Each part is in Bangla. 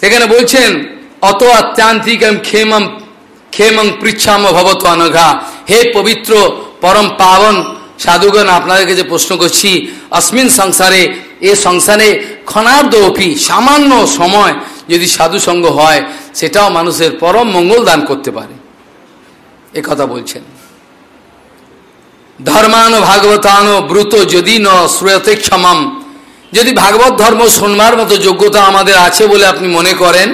সেখানে বলছেন, অত আত্যান্তিকম ক্ষেমম, ক্ষেমং পৃচ্ছাম ভবত অনঘা হে পবিত্র পরম পাবন, সাধুগণ, আপনাদের কাছে প্রশ্ন করছি, অস্মিন সংসারে, এ সংসারে ক্ষণার্ধ সামান্য সময় যদি সাধু সঙ্গ হয়, সেটাও মানুষের পরম মঙ্গল দান করতে পারে। এ কথা বলছেন। ধর্মান ভাগবতান ব্রুত যদি ন শ্রুয়তে ক্ষমাম যদি ভাগবত ধর্ম শোনবার মতো যোগ্যতা আমাদের আছে বলে আপনি মনে করেন,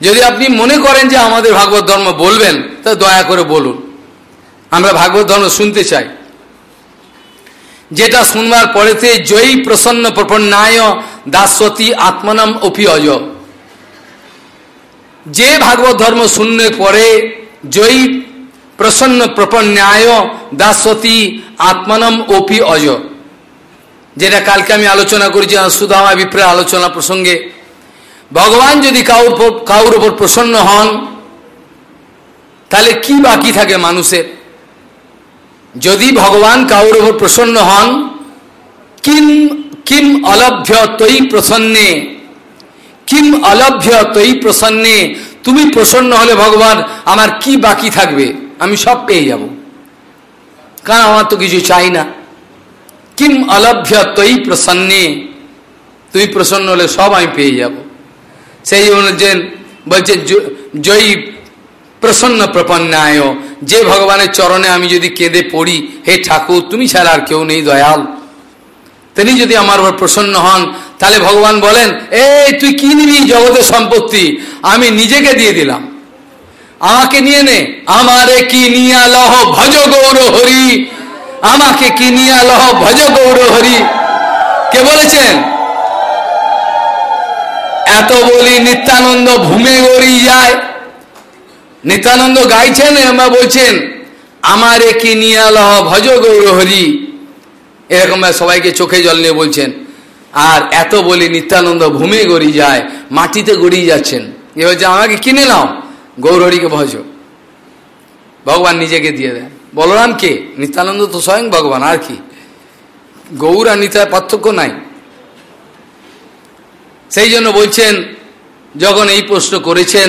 যদি আপনি মনে করেন যে আমাদের ভাগবত ধর্ম বলবেন, তা দয়া করে বলুন। আমরা ভাগবত ধর্ম শুনতে চাই। যেটা শুনবার পরেতে জয়ী প্রসন্ন প্রপন্নায় দাসতী আত্মনাম অপি অজ যে ভাগবত ধর্ম শুনলে পরে জয়ী প্রসন্ন প্রপন্যায় দাসতী আত্মনম ওপি অজ যেটা কালকে আমি আলোচনা করেছি সুদামা বিপ্রের আলোচনা প্রসঙ্গে। ভগবান যদি কাউর কাউর ওপর প্রসন্ন হন, তাহলে কি বাকি থাকে মানুষের? যদি ভগবান কাউর ওপর প্রসন্ন হন, কিম কিম অলভ্য তৈ প্রসন্নে, কিম অলভ্য তৈ প্রসন্নে, তুমি প্রসন্ন হলে ভগবান, আমার কি বাকি থাকবে? আমি সব পেয়ে যাব। কারণ আমার তো কিছু চাই না। কিম অলভ্য তৈ প্রসন্নে? তুমি প্রসন্ন হলে সব আমি পেয়ে যাব। সেই বলছেন বলছেন জয়ী প্রসন্ন প্রপন্নায়। যে ভগবানের চরণে আমি যদি কেঁদে পড়ি, হে ঠাকুর, তুমি ছাড়া আর কেউ নেই দয়াল। তিনি যদি আমার উপর প্রসন্ন হন, তাহলে ভগবান বলেন, এই, তুই কি নিবি জগতের সম্পত্তি? আমি নিজেকে দিয়ে দিলাম। আমাকে নিয়ে নে। আমারে কি নিয়া লহ ভজ গৌর হরি। আমাকে কি নিয়া লহ ভজ গৌর হরি। কে বলেছেন? এত বলি নিত্যানন্দ ভূমে গড়ি যায় নিত্যানন্দ গাইছেন আমরা বলছেন, আমারে কি নিয়া লহ ভজ গৌর হরি। এরকম সবাইকে চোখে জল নিয়ে বলছেন। আর এত বলি নিত্যানন্দ ভূমে গড়ি যায় মাটিতে গড়িয়ে যাচ্ছেন। এ হচ্ছে আমাকে কিনে নাও গৌরহরিকে ভজ। ভগবান নিজেকে দিয়ে দেন। বলরাম কে? নিত্যানন্দ তো স্বয়ং ভগবান, আর কি? গৌর আর নিতায় পার্থক্য নাই। সেই জন্য বলছেন, যখন এই প্রশ্ন করেছেন,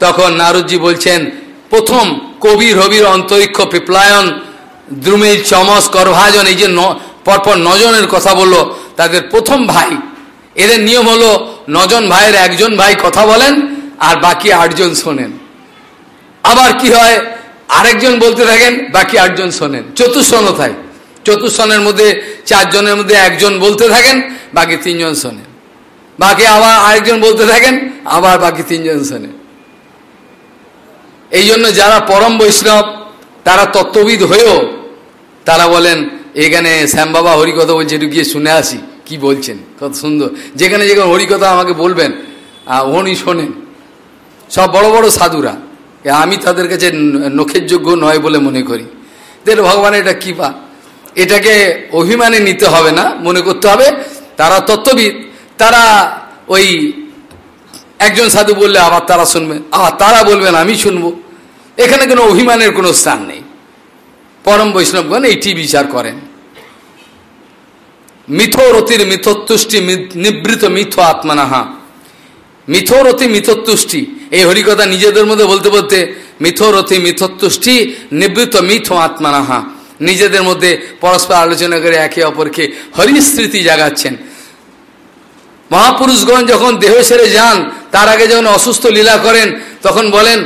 তখন নারদজি বলছেন, প্রথম কবি রবির অন্তরিক্ষ পিপলায়ন, দ্রুমের চমস, করভাজন, এই যে পরপর নজনের কথা বলল, তাদের প্রথম ভাই। এদের নিয়ম হলো, নজন ভাইয়ের একজন ভাই কথা বলেন, আর বাকি আটজন শোনেন। আবার কি হয়? আরেকজন বলতে থাকেন, বাকি আটজন শোনেন। চতুর্শন থাকে চতুর্শনের মধ্যে চারজনের মধ্যে একজন বলতে থাকেন, বাকি তিনজন শোনেন। বাকি আবার আরেকজন বলতে থাকেন, আবার বাকি তিনজন শোনেন। এই জন্য যারা পরম বৈষ্ণব, তারা তত্ত্ববিদ হয়েও তারা বলেন, এখানে শ্যামবাবা হরিকথা বলছে, একটু গিয়ে শুনে আসি, কি বলছেন? কত সুন্দর। যেখানে যেখানে হরিকথা আমাকে বলবেন উনি শোনেন। সব বড় বড় সাধুরা। আমি তাদের কাছে নখের যোগ্য নয় বলে মনে করি। দেখ ভগবানের এটা কী পা? এটাকে অভিমানে নিতে হবে না, মনে করতে হবে তারা তত্ত্ববিদ, তারা ওই একজন সাধু বললে আবার তারা শুনবে আবার তারা বলবেন, আমি শুনব। এখানে কোনো অভিমানের কোনো স্থান নেই। পরম বৈষ্ণবগণ এইটি বিচার করেন। মিথরতির মিথতুষ্টি নিবৃত মিথ আত্মনাহা। মিথরতি মিথতুষ্টি এই হরিকথা নিজেদের মধ্যে বলতে বলতে মিথরতি মিথতুষ্টি নিবৃত মিথ আত্মনাহা। নিজেদের মধ্যে পরস্পর আলোচনা করে একে অপরকে হরিস্মৃতি জাগাচ্ছেন। মহাপুরুষগণ যখন দেহ সেরে যান, তার আগে যখন অসুস্থ লীলা করেন, তখন বলেন,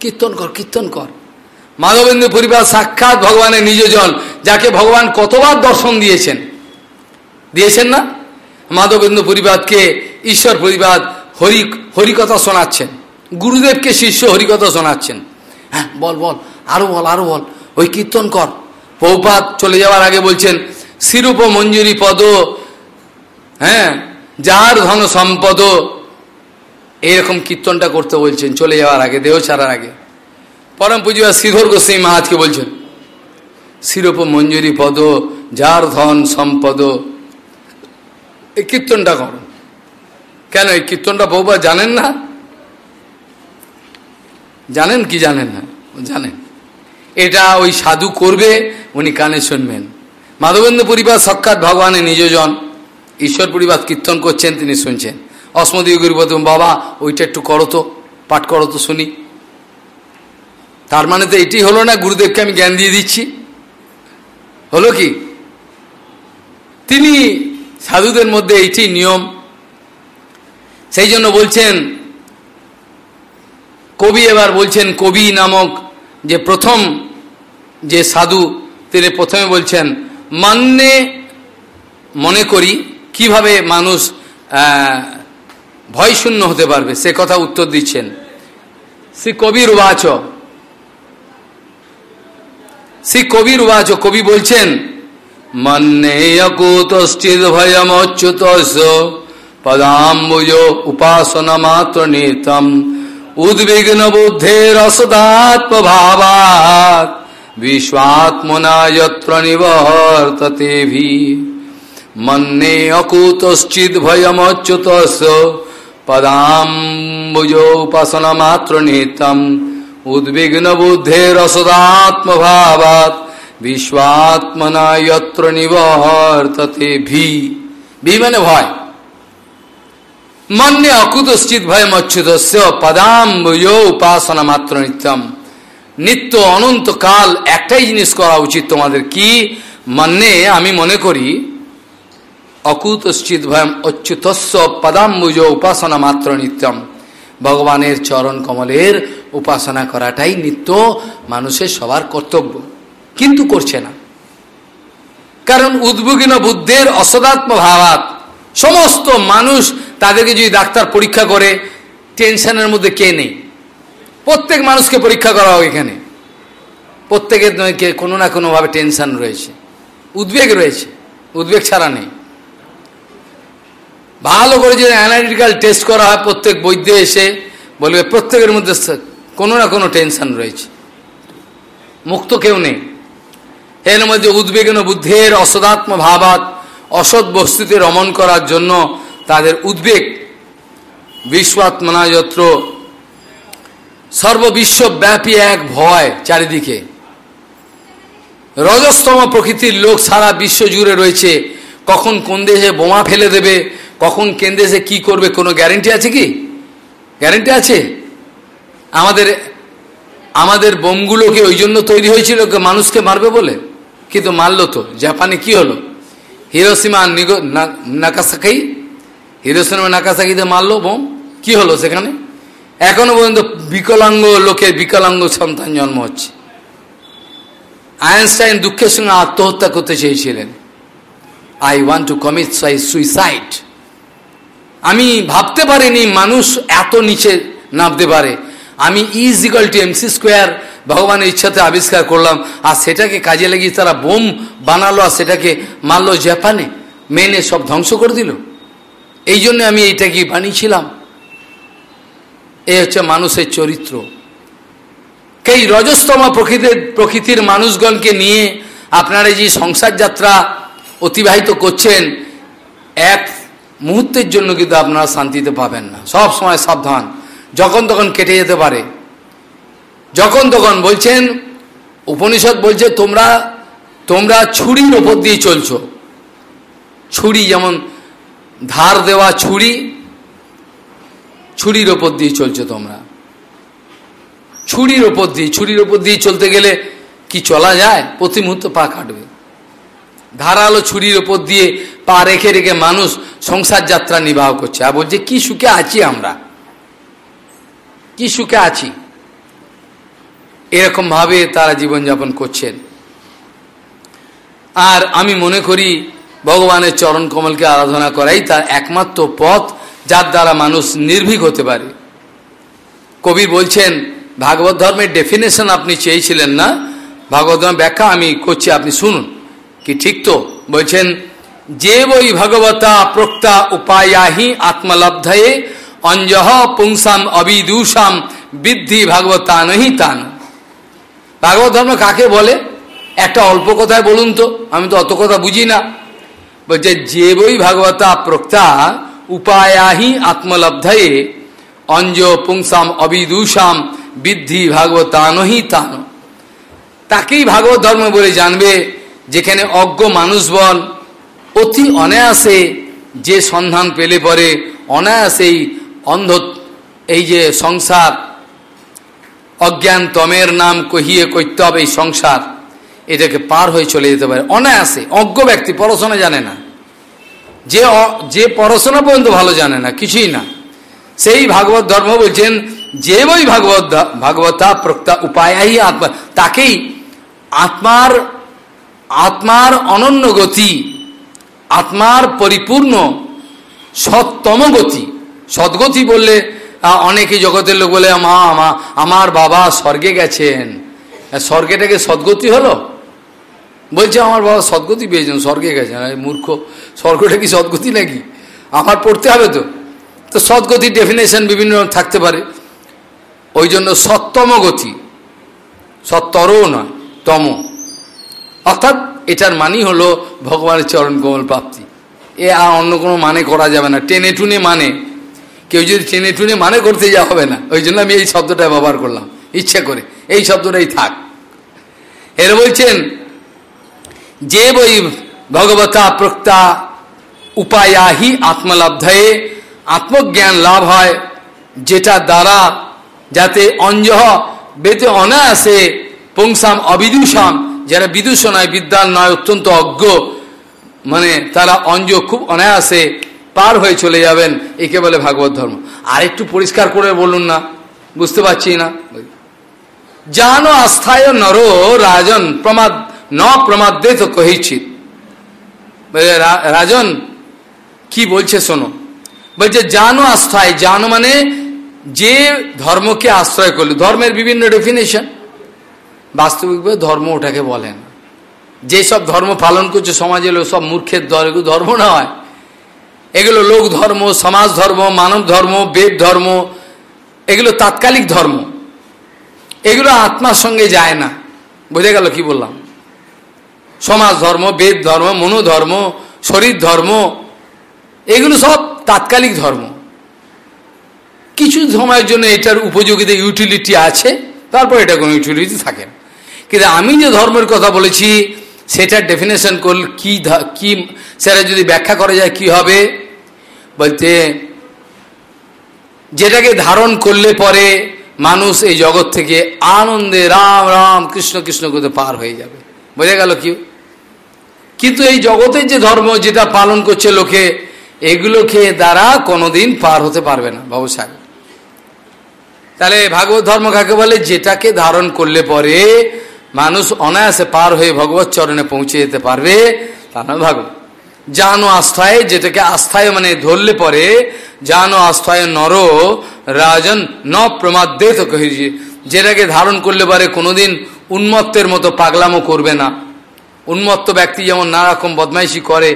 কীর্তন কর কীর্তন কর। মাধবেন্দ্র পরিবার সাক্ষাৎ ভগবানের নিজ নিজজন যাকে ভগবান কতবার দর্শন দিয়েছেন। দিয়েছেন না? মাধবেন্দ্র পরিবাদকে ঈশ্বর পরিবাদ হরি, হরিকথা শোনাচ্ছেন। গুরুদেবকে শিষ্য হরিকথা শোনাচ্ছেন। হ্যাঁ বল বল, আরও বল আরও বল। ওই কীর্তন কর। পৌপাত চলে যাওয়ার আগে বলছেন, শিরূপ মঞ্জুরি পদ হ্যাঁ যার ধন সম্পদ। এরকম কীর্তনটা করতে বলছেন, চলে যাওয়ার আগে, দেহ ছাড়ার আগে। পরম পুজো শ্রীধর গোস্বামী মহাজকে বলছেন, শিরূপ মঞ্জুরি পদ, যার ধন সম্পদ। এই কীর্তনটা করুন কেন এই কীর্তনটা বহুবার জানেন না? জানেন কি জানেন না? জানেন। এটা ওই সাধু করবে, উনি কানে শুনবেন। মাধবেন্দ্র পরিবার সাক্ষাৎ ভগবানের নিজজন। ঈশ্বর পরিবার কীর্তন করছেন, তিনি শুনছেন। অসমদীয় গুরুপদ, বাবা, ওইটা একটু করো তো, পাঠ করো তো শুনি। তার মানে তো এটি হলো না, গুরুদেবকে আমি জ্ঞান দিয়ে দিচ্ছি। হলো কি? তিনি সাধুদের মধ্যে এইটি নিয়ম। সেই জন্য বলছেন কবি এবার বলছেন কবি নামক যে প্রথম যে সাধু, তিনি প্রথমে বলছেন, মান্যে মনে করি কীভাবে মানুষ ভয়শূন্য হতে পারবে? সে কথা উত্তর দিচ্ছেন। শ্রী কবির উবাচ শ্রী কবির উবাচ কবি বলছেন মন্নে অকুতশ্চিদ ভয়মচ্যুত পদাম্বুজ উপাসনা মাত্র নিতম উদ্বিগ্ন বুদ্ধের অসদাত্মভাবাত বিশ্বাত্মনা যত্র নিবর্ততে ভি মন্নে অকুতশ্চিদ ভয়মচ্যুত পদাম্বুজ উপাসনা মাত্র নিতম উদ্বিগ্ন বুদ্ধের অসদাত্মভাবাত বিশ্বাত্মনা যত্র নিবর্ততে ভি ভি মানে ভয়। মন্যে অকুতশ্চিত ভয় মচ্ছুদস্য পদাম্বুজ উপাসনা মাত্র নিত্যম নিত্য অনন্ত কাল একটাই জিনিস করা উচিত তোমাদের কি মন্যে আমি মনে করি অকুতশ্চিত ভয়ম অচ্যুতস্য পদাম্বুজ উপাসনা মাত্র নিত্যম ভগবানের চরণ কমলের উপাসনা করাটাই নিত্য মানুষের সবার কর্তব্য কিন্তু করছে না কারণ উদ্যোগীন বুদ্ধের অসদাত্ম ভাবাত সমস্ত মানুষ তাদেরকে যদি ডাক্তার পরীক্ষা করে, টেনশনের মধ্যে কে নেই? প্রত্যেক মানুষকে পরীক্ষা করা হোক এখানে। প্রত্যেকের কোনো না কোনোভাবে টেনশন রয়েছে। উদ্বেগ রয়েছে। উদ্বেগ ছাড়া নেই। ভালো করে যদি অ্যানালিটিক্যাল টেস্ট করা হয়, প্রত্যেক বৈদ্য এসে বলবে, প্রত্যেকের মধ্যে কোনো না কোনো টেনশন রয়েছে। মুক্ত কেউ নেই। এর মধ্যে উদ্বেগন বুদ্ধের অসদাত্ম ভাবাত, অসৎ বস্তুতে রমন করার জন্য তাদের উদ্বেগ বিশ্বআত্মনা যত্র সর্ববিশ্বব্যাপী এক ভয় চারিদিকে। রজস্তম প্রকৃতির লোক সারা বিশ্ব জুড়ে রয়েছে। কখন কোন দেশে বোমা ফেলে দেবে, কখন কোন দেশে কি করবে, কোনো গ্যারেন্টি আছে কি? গ্যারেন্টি আছে? আমাদের আমাদের বোমগুলোকে ওই জন্য তৈরি হয়েছিল মানুষকে মারবে বলে। কিন্তু মারল তো। জাপানে কি হলো? হিরোসীমা নাকাসাকাই হিরোসীমা নাকাসাকিতে মারলো, বোম। কি হলো সেখানে? এখনও পর্যন্ত বিকলাঙ্গ লোকের বিকলাঙ্গ সন্তান জন্ম হচ্ছে। আইনস্টাইন দুঃখের সঙ্গে আত্মহত্যা করতে চেয়েছিলেন। I want to commit sui suicide. আমি ভাবতে পারিনি মানুষ এত নিচে নামতে পারে। আমি is equal to MC square ভগবানের ইচ্ছাতে আবিষ্কার করলাম। আর সেটাকে কাজে লাগিয়ে তারা বোম বানালো, আর সেটাকে মারলো জাপানে। মেনে সব ধ্বংস করে দিল। এই জন্য আমি এইটাকে বানিয়েছিলাম? এই হচ্ছে মানুষের চরিত্র। এই রজস্তমা প্রকৃতির প্রকৃতির মানুষগণকে নিয়ে আপনারা যে সংসার যাত্রা অতিবাহিত করছেন, এক মুহূর্তের জন্য কিন্তু আপনারা শান্তিতে পাবেন না। সব সময় সাবধান। যখন তখন কেটে যেতে পারে। যখন তখন বলছেন, উপনিষদ বলছে, তোমরা তোমরা ছুরির ওপর দিয়ে চলছো। ছুরি যেমন ধার দেওয়া ছুরি, ছুরির ওপর দিয়ে চলছো তোমরা। ছুরির ওপর দিয়ে, ছুরির ওপর দিয়ে চলতে গেলে কি চলা যায়? প্রতি মুহূর্ত পা কাটবে। ধারালো ছুরির ওপর দিয়ে পা রেখে রেখে মানুষ সংসার যাত্রা নির্বাহ করছে। আর বলছে, কি সুখে আছি আমরা? কি সুখে আছি? এরকমভাবে তারা জীবনযাপন করছেন। আর আমি মনে করি ভগবানের চরণ কমলকে আরাধনা করাই তার একমাত্র পথ, যার দ্বারা মানুষ নির্ভীক হতে পারে। কবি বলছেন, ভাগবত ধর্মের ডেফিনেশন আপনি চেয়েছিলেন না। ভাগবত ধর্ম ব্যাখ্যা আমি করছি, আপনি শুনুন। কি ঠিক তো? বলছেন, যে বই ভগবতা প্রক্তা উপায়াহি আত্মলব্ধয়ে অঞ্জহ পুংসাম অবিদূষাম বৃদ্ধি ভাগবতা নহি তান। ভাগবত ধর্ম কাকে বলে? একটা অল্প কথায় বলুন তো। আমি তো অত কথা বুঝি না। যে বই ভাগবতা প্রক্তা উপায়াহি আত্মলব্ধয়ে, অঞ্জ পুংসাম অবিদূষাম, বৃদ্ধি ভাগবতানহি তান। তাকেই ভাগবত ধর্ম বলে জানবে, যেখানে অজ্ঞ মানুষবল অতি অনায়াসে যে সন্ধান পেলে পরে, অনায়াসেই অন্ধ, এই যে সংসার, অজ্ঞান তমের নাম কহিয়ে করতে হবে এই সংসার। এটাকে পার হয়ে চলে যেতে পারে। অনায়াসে, অজ্ঞ ব্যক্তি পড়াশোনা জানে না। যে যে পড়াশোনা পর্যন্ত ভালো জানে না, কিছুই না। সেই ভাগবত ধর্ম বলছেন, যে বই ভাগবত ভাগবতা প্রক্তা উপায়াই আত্মা, তাকেই আত্মার আত্মার অনন্য গতি, আত্মার পরিপূর্ণ সত্তম গতি। সদ্গতি বললে অনেকে জগতের লোক বলে মা আমার বাবা স্বর্গে গেছেন। স্বর্গেটাকে সদ্গতি হলো? বলছে, আমার বাবা সদ্গতি পেয়েছেন, স্বর্গে গেছেন। মূর্খ, স্বর্গটা কি সদ্গতি নাকি? আমার পড়তে হবে তো? তো সদ্গতির ডেফিনেশন বিভিন্ন থাকতে পারে। ওই জন্য সত্তম গতি, সত্তরও নয়, তম। অর্থাৎ এটার মানি হলো ভগবানের চরণ কোমল প্রাপ্তি। এ আর অন্য কোনো মানে করা যাবে না। টেনে টুনে মানে কেউ যদি টেনে টুনে মানে করতে যাওয়া হবে না, ওই জন্য আমি এই শব্দটা ব্যবহার করলাম। ইচ্ছা করে, এই শব্দটাই থাক। এর বলছেন যে বই ভগবতা প্রক্তা উপায়াহি আত্মলাভে আত্মজ্ঞান লাভ হয় যেটা দ্বারা যাতে অঞ্জহ বেতে অনায়াসে পুংসাম অবিদুষাম যারা বিদুষ নয় বিদ্যান নয় অত্যন্ত অজ্ঞ মানে তারা অঞ্জ খুব অনায়াসে পার হয়ে চলে যাবেন একে বলে ভাগবত ধর্ম আর একটু পরিষ্কার করে বলুন না বুঝতে পারছি না জানো আস্থায় নর রাজন প্রমাদ ন প্রমাদে তো কহিছি। রাজন, কি বলছে শোনো? বলছে, জানো আস্থায়, জানো মানে যে ধর্মকে আশ্রয় করল, ধর্মের বিভিন্ন ডেফিনেশন বাস্তবিকভাবে ধর্ম ওটাকে বলেন যেসব ধর্ম পালন করছে সমাজে সব মূর্খের ধর্ম নয়। এগুলো লোক ধর্ম, সমাজ ধর্ম, মানব ধর্ম, বেদ ধর্ম, এগুলো তাৎকালিক ধর্ম। এগুলো আত্মার সঙ্গে যায় না। বুঝে গেল কি বললাম? সমাজ ধর্ম, বেদ ধর্ম মনোধর্ম শরীর ধর্ম, এগুলো সব তাৎকালিক ধর্ম। কিছু সময়ের জন্য এটার উপযোগিতা ইউটিলিটি আছে, তারপর এটা কোনো ইউটিলিটি থাকে না। কিন্তু আমি যে ধর্মের কথা বলেছি, সেটার ডেফিনেশন করল কি কি, সেটা যদি ব্যাখ্যা করা যায় কি হবে? বলতে, যেটাকে ধারণ করলে পরে মানুষ এই জগৎ থেকে আনন্দে রাম রাম, কৃষ্ণ কৃষ্ণ করতে পার হয়ে যাবে। বোঝা গেল কি? কিন্তু এই জগতের যে ধর্ম যেটা পালন করছে লোকে এগুলোকে দ্বারা কোনোদিন পার হতে পারবে না, বাবু সাহেব। তাহলে ভাগবত ধর্ম কাকে বলে? যেটাকে ধারণ করলে পরে মানুষ অনায়াসে পার হয়ে ভগবত চরণে পৌঁছে যেতে পারবে, তা নয় ভাগবত। জানো আস্থায়, যেটাকে আস্থায় মানে ধরলে পরে, জানো আস্থায় নর রাজন ন প্রমাদ দে তো যেটাকে ধারণ করলে পারে কোনোদিন উন্মত্তের মতো পাগলামো করবে না। উন্মত্ত ব্যক্তি যেমন নানা রকম বদমাইশি করে,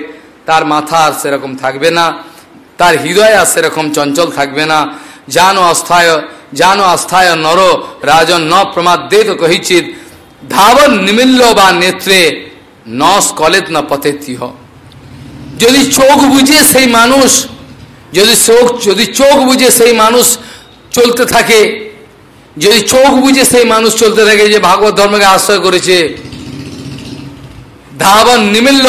তার মাথা আর সেরকম থাকবে না, তার হৃদয় আর সেরকম চঞ্চল থাকবে না। জানো অস্থায় জানো অস্থায় নর, রাজন ন প্রমাদ দে তো কহিচিত ধাবন নিমিল্ল বা নেত্রে ন স্কলেত না পথে তিহ। যদি চোখ বুঝে সেই মানুষ, যদি চোখ যদি চোখ বুঝে সেই মানুষ চলতে থাকে, যদি চোখ বুঝে সেই মানুষ চলতে থাকে যে ভাগবত ধর্মকে আশ্রয় করেছে ধাবন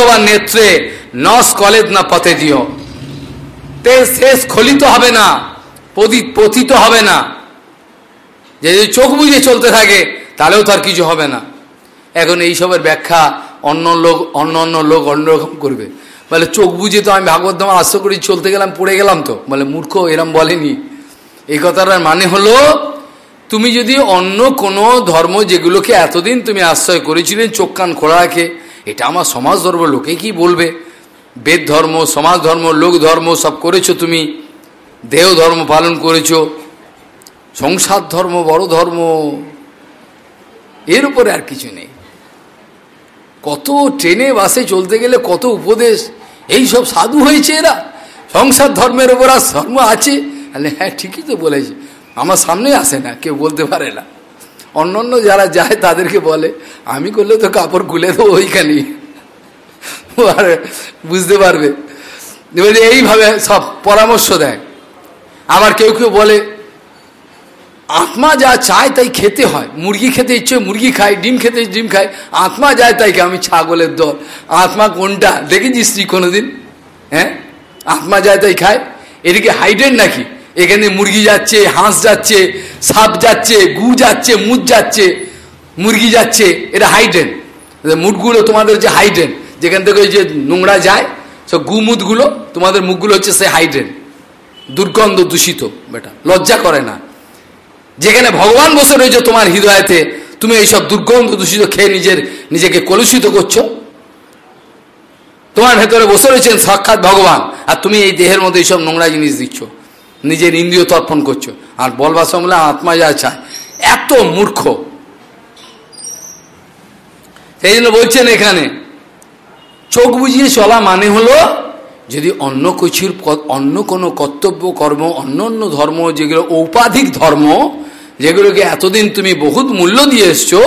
বা নেত্রে, নস কলেজ না পথে দিও তে শেষ খলিত হবে না পতিত হবে না। যে যদি চোখ বুঝে চলতে থাকে, তাহলেও তার কিছু হবে না। এখন এইসবের ব্যাখ্যা অন্য লোক, অন্য অন্য লোক অন্যরকম করবে। বলে, চোখ বুঝে তো আমি ভাগবত ধাম আশ্রয় করি, চলতে গেলাম, পড়ে গেলাম তো। বলে, মূর্খ, এরম বলেনি। এই কথাটার মানে হলো, তুমি যদি অন্য কোনো ধর্ম যেগুলোকে এতদিন তুমি আশ্রয় করেছিলে, চোখ কান খোলা রাখে এটা আমার সমাজ ধর্ম, লোকে কি বলবে? বেদ ধর্ম, সমাজ ধর্ম, লোক ধর্ম, সব করেছ তুমি। দেহ ধর্ম পালন করেছ। সংসার ধর্ম, বড় ধর্ম। এর উপরে আর কিছু নেই। কত ট্রেনে, বাসে চলতে গেলে কত উপদেশ। এই সব সাধু হয়েছে এরা। সংসার ধর্মের ওপর আর ধর্ম আছে। হ্যাঁ ঠিকই তো বলেছে। আমার সামনে আসে না, কেউ বলতে পারে না। অন্য অন্য যারা যায় তাদেরকে বলে, আমি করলে তো কাপড় খুলে দেবো ওইখানেই। আর বুঝতে পারবে। এইভাবে সব পরামর্শ দেয়। আবার কেউ কেউ বলে, আত্মা যা চায় তাই খেতে হয়। মুরগি খেতে ইচ্ছে, মুরগি খায়, ডিম খেতে, ডিম খায়। আত্মা যায় তাই আমি ছাগলের দল। আত্মা কোনটা? দেখেছিস তুই কোনোদিন? হ্যাঁ? আত্মা যায় তাই খায়? এদিকে হাইডেন নাকি? এখানে মুরগি যাচ্ছে, হাঁস যাচ্ছে, সাপ যাচ্ছে, গু যাচ্ছে মুদ যাচ্ছে, মুরগি যাচ্ছে, এটা হাইড্রেন। মুটগুলো তোমাদের যে হাইড্রেন, যেখান থেকে যে নোংরা যায় সব গুমুদগুলো তোমাদের মুখগুলো হচ্ছে সে হাইড্রেন। দুর্গন্ধ দূষিত, বেটা, লজ্জা করে না। যেখানে ভগবান বসে রয়েছে তোমার হৃদয়তে, তুমি এইসব দুর্গন্ধ দূষিত খেয়ে নিজের, নিজেকে কলুষিত করছ। তোমার ভেতরে বসে রয়েছেন সাক্ষাৎ ভগবান, আর তুমি এই দেহের মধ্যে এইসব নোংরা জিনিস দিচ্ছ। নিজের ইন্দ্রিয় তর্পণ করছ। আর বলবার সময় আত্মা যা চায়, এত মূর্খ। সেই জন্য বলছেন এখানে, চোখ বুঝিয়ে চলা মানে হলো, যদি অন্য কিছুর অন্য কোনো কর্তব্য, কর্ম, অন্য অন্য ধর্ম, যেগুলো ঔপাধিক ধর্ম, যেগুলোকে এতদিন তুমি বহুত মূল্য দিয়ে এসছো,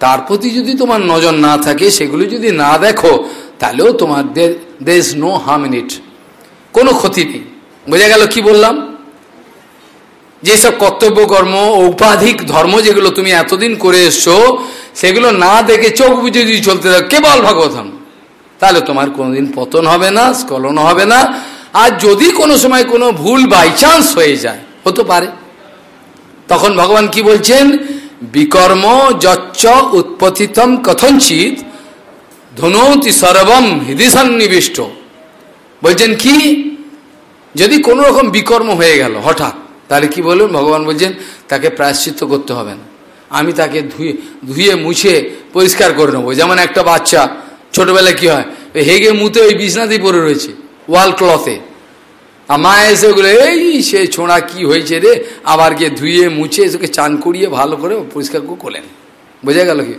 তার প্রতি যদি তোমার নজর না থাকে, সেগুলো যদি না দেখো, তাহলেও তোমার দের ইজ নো ইট কোনো ক্ষতি নেই। বোঝা গেল কি বললাম? যেসব কর্তব্য, কর্ম ঔপাধিক ধর্ম যেগুলো তুমি এতদিন করে এসছো, সেগুলো না দেখে চোখ বুঝে যদি চলতে থাকো, কেবল ভাগবতম। তাহলে তোমার কোনোদিন পতন হবে না, স্খলন হবে না। আর যদি কোনো সময় কোনো ভুল বাই চান্স হয়ে যায়, হতে পারে। তখন ভগবান কি বলছেন? বিকর্ম যচ্চ উৎপতিতম কথঞ্চিত ধনৌতি সর্বম হৃদয় সন্নিবিষ্ট বলছেন কি? যদি কোনো রকম বিকর্ম হয়ে গেল হঠাৎ, তাহলে কি বলুন? ভগবান বলছেন, তাকে প্রায়শ্চিত্ত করতে হবে না। আমি তাকে ধুয়ে ধুয়ে মুছে পরিষ্কার করে নেব। যেমন একটা বাচ্চা, ছোটবেলায় কি হয়? হেগে মুতে ওই বিছনাতেই পড়ে রয়েছে, ওয়াল ক্লথে। আর মা এসে ওগুলো এই সে ছোঁড়া কি হয়েছে রে? আবার গিয়ে ধুয়ে মুছে এসে চান করিয়ে ভালো করে পরিষ্কার করে করলেন বোঝা গেল কি?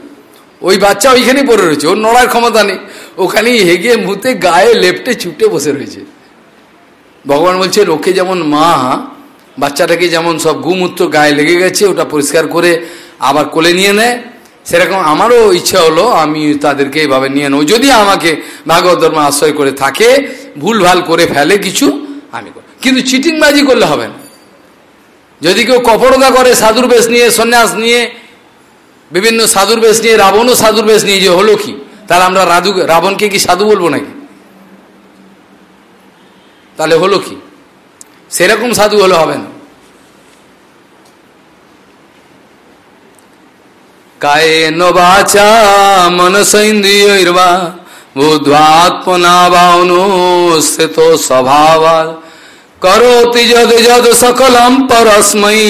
ওই বাচ্চা ওইখানেই পড়ে রয়েছে, ওর নড়ার ক্ষমতা নেই। ওখানেই হেগে মুতে গায়ে লেপটে ছুটে বসে রয়েছে। ভগবান বলছেন ওকে যেমন মা, বাচ্চাটাকে যেমন সব গুমূত্র গায়ে লেগে গেছে, ওটা পরিষ্কার করে আবার কোলে নিয়ে নেয় সেরকম আমারও ইচ্ছা হলো, আমি তাদেরকে এইভাবে নিয়ে নেব। যদি আমাকে ভাগবত ধর্ম আশ্রয় করে থাকে ভুল ভালো করে ফেলে কিছু, আমি কিন্তু চিটিংবাজি করলে হবে না। যদি কেউ কপরতা করে সাধুর বেশ নিয়ে, সন্ন্যাস নিয়ে, বিভিন্ন সাধুর বেশ নিয়ে, রাবণও সাধুর বেশ নিয়ে, যে হলো কি? তাহলে আমরা রাধু, রাবণকে কি সাধু বলব নাকি? তাহলে হলো কি? সেরকম সাধু হলে হবে না। কায়েন বাচা মনসৈন্দ্রিয়র্বা বুদ্ধাত্মনা বাউনোস্থিত স্বভাব করোতি যদ যদ সকলম পরস্মৈ,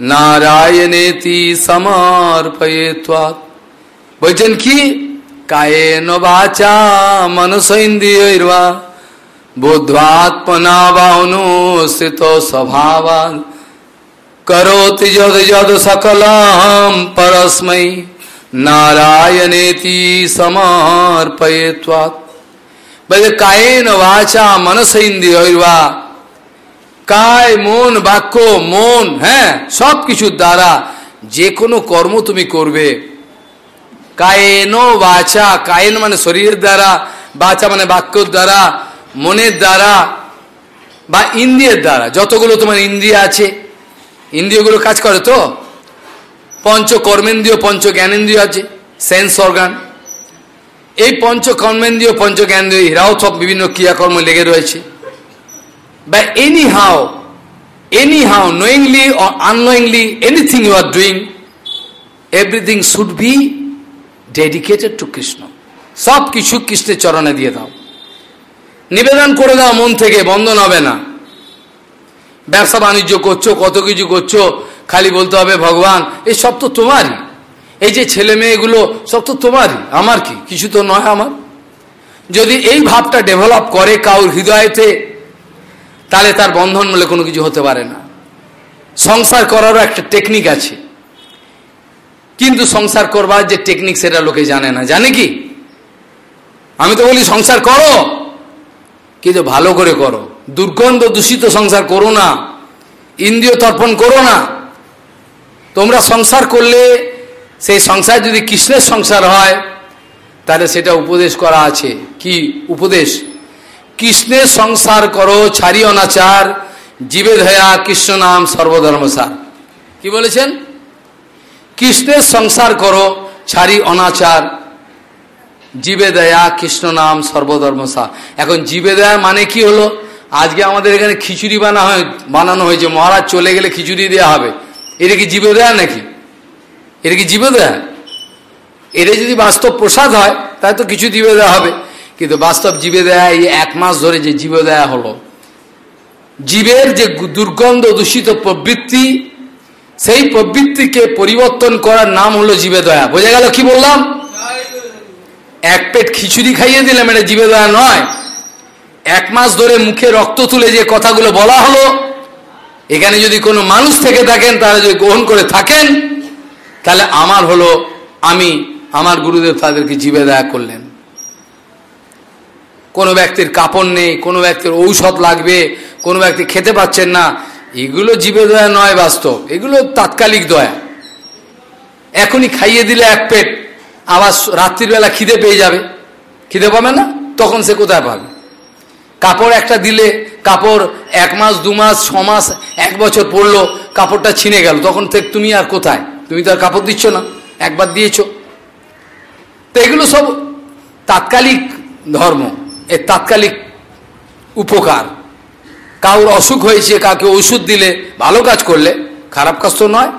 নারায়ণেতি সমর্পয়েত্বাৎ বলছেন কি? কায়েন বাচা মনসৈন্দ্রিয়র্বা বুদ্ধাত্মনা বাউনোস্থিত স্বভাব करोति जद जद सकलम परस्मै नारायणेति समर्पयेत्वात् বলে কায়েন বাচা মনসেন্দ্রিয়া কায় মন বাক্য মন হ্যাঁ সব কিছুর দ্বারা যে কোনো কর্ম তুমি করবে কায়েন বাচা কায়েন মানে শরীরের দ্বারা বাচা মানে বাক্যর দ্বারা মনের দ্বারা বা ইন্দ্রিয়ের দ্বারা, যতগুলো তোমার ইন্দ্রিয় আছে, ইন্দ্রিয়গুলো কাজ করে তো? পঞ্চ কর্মেন্দ্রীয় পঞ্চ জ্ঞানেন্দ্রিয় আছে সেন্স অর্গান এই পঞ্চ কর্মেন্দ্রীয় পঞ্চ জ্ঞানেন্দ্রিয় এরাও সব বিভিন্ন ক্রিয়াকর্ম লেগে রয়েছে। বা anyhow anyhow knowingly or unknowingly anything you are doing everything should be dedicated to Krishna সব কিছু কৃষ্ণের চরণে দিয়ে দাও। নিবেদন করে দাও, মন থেকে বন্ধন হবে না। ব্যবসা বাণিজ্য করছ, কত কিছু করছ, খালি বলতে হবে, ভগবান, এই সব তো তোমারই। এই যে ছেলে মেয়েগুলো, সব তো তোমারই। আমার কি? কিছু তো নয় আমার। যদি এই ভাবটা ডেভেলপ করে কাউর হৃদয়তে, তাহলে তার বন্ধন বলে কোনো কিছু হতে পারে না। সংসার করারও একটা টেকনিক আছে। কিন্তু সংসার করবার যে টেকনিক সেটা লোকে জানে না। জানে কি? আমি তো বলি, সংসার করো। কিন্তু ভালো করে করো। দুর্গন্ধ দূষিত সংসার করো না। ইন্দ্রিয় তর্পণ করো না। তোমরা সংসার করলে সেই সংসার যদি কৃষ্ণের সংসার হয়, তাহলে সেটা উপদেশ করা আছে। কি উপদেশ? কৃষ্ণের সংসার করো ছাড়ি অনাচার জীবে ধয়া কৃষ্ণ নাম সর্বধর্মসার। কি বলেছেন? কৃষ্ণের সংসার করো ছাড়ি অনাচার জীবে দয়া, কৃষ্ণ নাম, সর্বধর্মসা। এখন জীবে দয়া মানে কি হলো? আজকে আমাদের এখানে খিচুড়ি বানা হয়, বানানো হয়েছে। মহারাজ চলে গেলে খিচুড়ি দেওয়া হবে। এটা কি জীবে দেয়া নাকি? এটা কি জীবে দেয়া? এটা যদি বাস্তব প্রসাদ হয়, তাহলে তো কিছু জীবে দেওয়া হবে। কিন্তু বাস্তব জীবে দেয়া এই এক মাস ধরে যে জীবে দেয়া হলো, জীবের যে দুর্গন্ধ দূষিত প্রবৃত্তি, সেই প্রবৃত্তিকে পরিবর্তন করার নাম হলো জীবে দয়া। বোঝা গেল কি বললাম? এক পেট খিচুড়ি খাইয়ে দিলাম, এটা জীবে দয়া নয়। এক মাস ধরে মুখে রক্ত তুলে যে কথাগুলো বলা হলো, এখানে যদি কোনো মানুষ থেকে থাকেন, তারা যদি গ্রহণ করে থাকেন, তাহলে আমার হলো, আমি আমার গুরুদেব তাদেরকে জীবে দয়া করলেন। কোনো ব্যক্তির কাপড় নেই, কোনো ব্যক্তির ঔষধ লাগবে, কোনো ব্যক্তি খেতে পাচ্ছেন না, এগুলো জীবে দয়া নয় বাস্তব, এগুলো তাৎকালিক দয়া। এখনই খাইয়ে দিলে এক পেট। আবার রাত্রিবেলা খিদে পেয়ে যাবে। খিদে পাবে না? তখন সে কোথায় পাবে? কাপড় একটা দিলে, কাপড় এক মাস, দু মাস, ছ মাস, এক বছর পড়ল, কাপড়টা ছিনে গেল। তখন থেকে তুমি আর কোথায়? তুমি তো আর কাপড় দিচ্ছ না। একবার দিয়েছ। তো এগুলো সব তাৎকালিক ধর্ম। এর তাৎকালিক উপকার। কাউর অসুখ হয়েছে, কাউকে ওষুধ দিলে, ভালো কাজ করলে, খারাপ কাজ তো নয়।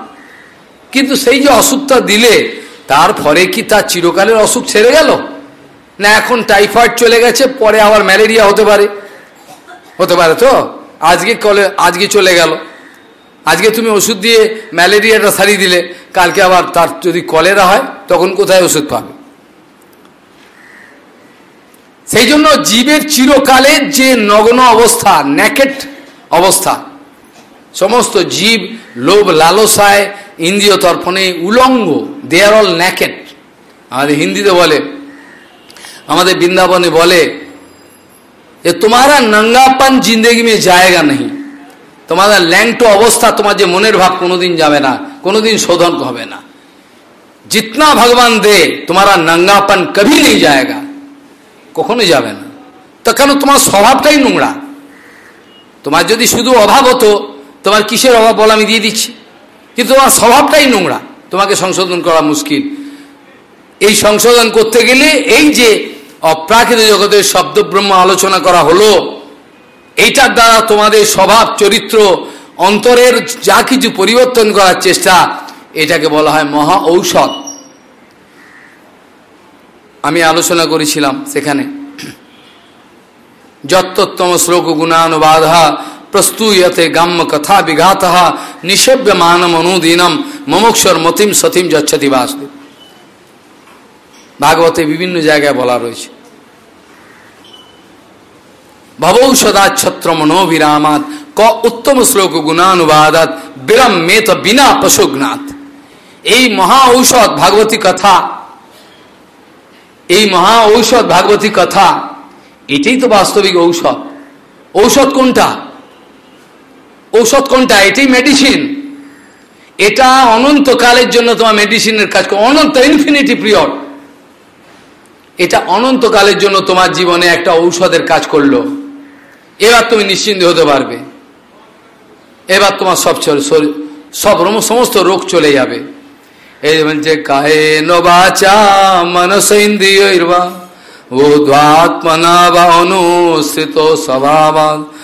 কিন্তু সেই যে অসুখটা দিলে তার ফলে কি তার চিরকালের অসুখ ছেড়ে গেল? না, এখন টাইফয়েড চলে গেছে, পরে আবার ম্যালেরিয়া হতে পারে। হতে পারে তো? আজকে কলে, আজকে চলে গেল। আজকে তুমি ওষুধ দিয়ে ম্যালেরিয়াটা সারিয়ে দিলে, কালকে আবার তার যদি কলেরা হয়, তখন কোথায় ওষুধ পাবে? সেই জন্য জীবের চিরকালের যে নগ্ন অবস্থা, ন্যাকেট অবস্থা, সমস্ত জীব লোভ লালসায় ইন্দ্রিয় তর্পণে উলঙ্গ দে আর অল ন্যাকেট আমাদের হিন্দিতে বলে, আমাদের বৃন্দাবনে বলে যে, তোমারা নঙ্গাপন জিন্দগি মে জায়গা নেই তোমাদের ল্যাংটো অবস্থা তোমার যে মনের ভাব কোনোদিন যাবে না, কোনোদিন শোধন হবে না। জিতনা ভগবান দে, তোমারা নঙ্গাপন কবি নেই যায়গা কখনো যাবে না। তো কেন? তোমার স্বভাবটাই নোংরা। তোমার যদি শুধু অভাব হতো তোমার কিসের অভাব বল, আমি দিয়ে দিচ্ছি। কিন্তু তোমার স্বভাবটাই নোংরা। তোমাকে সংশোধন করা মুশকিল। এই সংশোধন করতে গেলে এই যে অপ্রাকৃত জগতের শব্দ ব্রহ্ম আলোচনা করা হলো, এইটার দ্বারা তোমাদের স্বভাব, চরিত্র, অন্তরের যা কিছু পরিবর্তন করার চেষ্টা, এটাকে বলা হয় মহা ঔষধ। আমি আলোচনা করেছিলাম সেখানে। যত্তম শ্লোক গুণানুবাদ প্রস্তুয়তে গাম্য কথা বিঘাত নিষেব্য মানম অনুদীনম মমোক্ষর মতিম সতিম যচ্ছতি বাসদেব ভাগবতে বিভিন্ন জায়গায় বলা রয়েছে। ভবৌ ভবৌষদাচ্ছত্র মনোবিরামাত ক উত্তম শ্লোক গুণানুবাদাত বিরম মেত বিনা পশুজ্ঞাত এই মহা ঔষধ ভাগবতী কথা, এই মহা ঔষধ ভাগবতী কথা, এটাই তো বাস্তবিক ঔষধ। ঔষধ কোনটা? ঔষধ কোনটা? এটাই মেডিসিন এটা অনন্তকালের জন্য তোমার মেডিসিনের কাজ করে অনন্ত ইনফিনিটি পিরিয়ড এটা অনন্তকালের জন্য তোমার জীবনে একটা ঔষধের কাজ করল। এবার তুমি নিশ্চিন্ত হতে পারবে। এবার তোমার সব সব সমস্ত রোগ চলে যাবে। এই বলছে, কায়ে নবাচা মনসেন্দ্রিয়র্বা ঊর্ধ্বাত্মনা বা অনুস্থিত স্বভাবাদ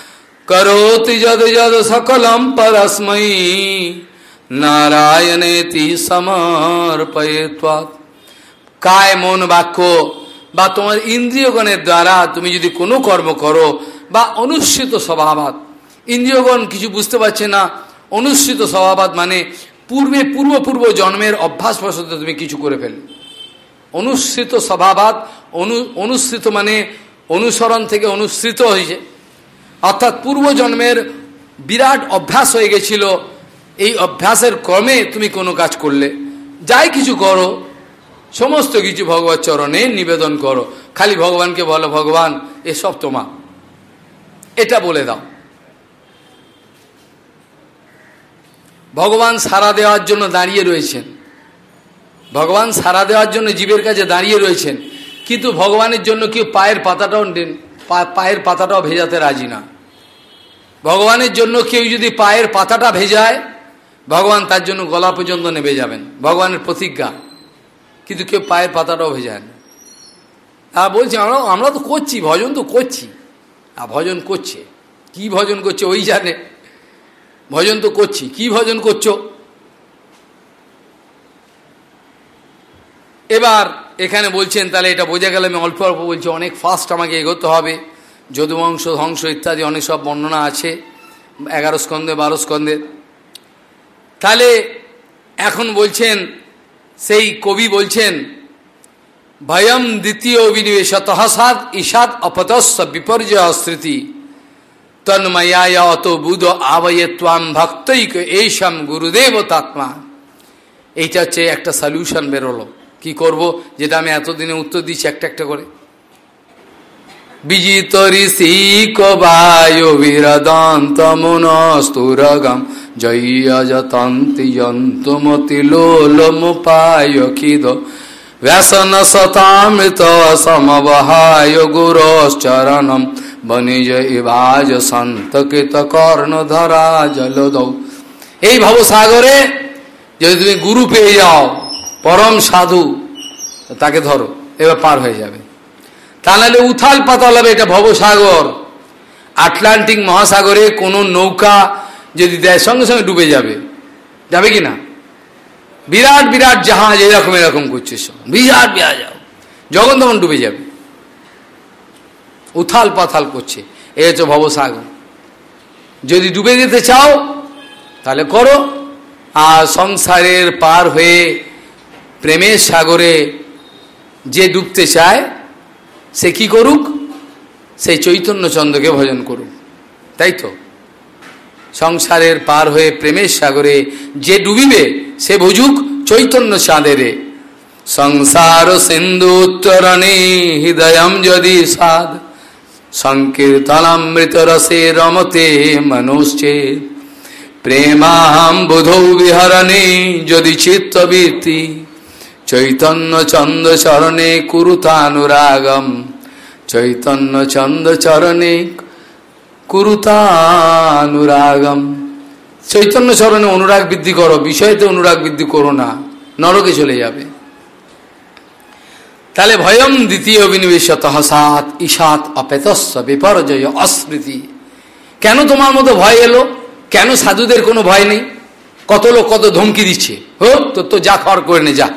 করোতি যদ যদ সকলম পরস্মৈ নারায়ণেতি সমর্পয়েত্বাৎ কায় মন বাক্য বা তোমার ইন্দ্রিয়গণের দ্বারা তুমি যদি কোনো কর্ম করো বা অনুসৃত স্বভাবাদ ইন্দ্রিয়গণ কিছু বুঝতে পারছে না অনুসৃত স্বভাবাদ মানে পূর্বে পূর্ব পূর্ব জন্মের অভ্যাস বসত তুমি কিছু করে ফেল অনুসৃত স্বভাবাদ অনু অনুসৃত মানে অনুসরণ থেকে অনুসৃত হয়েছে অর্থাৎ পূর্ব জন্মের বিরাট অভ্যাস হয়ে গেছিল, এই অভ্যাসের ক্রমে তুমি কোনো কাজ করলে। যাই কিছু করো, সমস্ত কিছু ভগবত চরণে নিবেদন করো। খালি ভগবানকে বলো, ভগবান, এসব তোমার। এটা বলে দাও। ভগবান সারা দেওয়ার জন্য দাঁড়িয়ে রয়েছেন। ভগবান সারা দেওয়ার জন্য জীবের কাছে দাঁড়িয়ে রয়েছেন। কিন্তু ভগবানের জন্য কেউ পায়ের পাতাটাও পায়ের পাতাটাও ভেজাতে রাজি না। ভগবানের জন্য কেউ যদি পায়ের পাতাটা ভেজায়, ভগবান তার জন্য গলা পর্যন্ত নেবে যাবেন। ভগবানের প্রতিজ্ঞা। কিন্তু কেউ পায়ের পাতাটাও ভেজায় না। আর বলছি, আমরা আমরা তো করছি, ভজন তো করছি। আর ভজন করছে। কি ভজন করছে? ওই জানে। ভজন তো করছি। কি ভজন করছ? এবার এখানে বলছেন, তাহলে এটা বোঝা গেল আমি অল্প অল্প বলছি, অনেক ফাস্ট আমাকে এগোতে হবে। যদুবংশ, ধ্বংস ইত্যাদি অনেক সব বর্ণনা আছে, এগারো স্কন্ধে, বারো স্কন্ধে। তাহলে এখন বলছেন, সেই কবি বলছেন, ভয়ম দ্বিতীয় অভিনিবেশ তহসাদ ঈশাদ অপতস্ব বিপর্যয় স্মৃতি তন্ময়ায় অত বুধ আবয়ে ত্বাম ভক্তৈক এইসম গুরুদেব তাত্মা এইটা হচ্ছে একটা সলিউশন বেরোলো। কি করব? যেটা আমি এতদিনে উত্তর দিচ্ছি একটা একটা করে। খিদ। ব্যসন শতামৃত সমবহায় গুরশ্চরণম। বনিজ ইভাজ সন্তকিত কর্ণধরা জলদৌ। এই ভবসাগরে যদি তুমি গুরু পেয়ে যাও, পরম সাধু, তাকে ধরো, এবার পার হয়ে যাবে। তা নাহলে উথাল পাতাল হবে এটা ভবসাগর। আটলান্টিক মহাসাগরে কোনো নৌকা যদি দেয়, সঙ্গে সঙ্গে ডুবে যাবে। যাবে কি না? বিরাট বিরাট জাহাজ এরকম এরকম করছে বিরাট বিরাট যাও যখন তখন ডুবে যাবে। উথাল পাথাল করছে। এই হচ্ছে ভবসাগর। যদি ডুবে দিতে চাও, তাহলে করো। আর সংসারের পার হয়ে প্রেমের সাগরে যে ডুবতে চায় সে কি করুক? সেই চৈতন্যচন্দ্রকে ভজন করুক। তাই তো? সংসারের পার হয়ে প্রেমের সাগরে যে ডুবিবে, সে বুঝুক চৈতন্য চাঁদেরে। সংসার সিন্ধু উত্তরণে হৃদয়ম যদি সাদ সংকীর্তনামৃত রসে রমতে মনুষ্চেদ প্রেমাহাম বোধৌ বিহরণে যদি চিত্তবৃত্তি চৈতন্য চন্দ চরণে কুরুতানুরাগম। চৈতন্য চন্দ চরণে কুরুতানুরাগম। চৈতন্য চরণে অনুরাগ বৃদ্ধি করো, বিষয়তে অনুরাগ বৃদ্ধি করো না, নরকে চলে যাবে। তাহলে ভয়ম দ্বিতীয় বিনিবেশ তহসাত ঈশাত অপেতস্ব বিপর্যয় অস্মৃতি। কেন তোমার মতো ভয় এলো? কেন সাধুদের কোনো ভয় নেই? কত লোক কত ধমকি দিচ্ছে? হোক তোর তো যা খর করে নে, যা।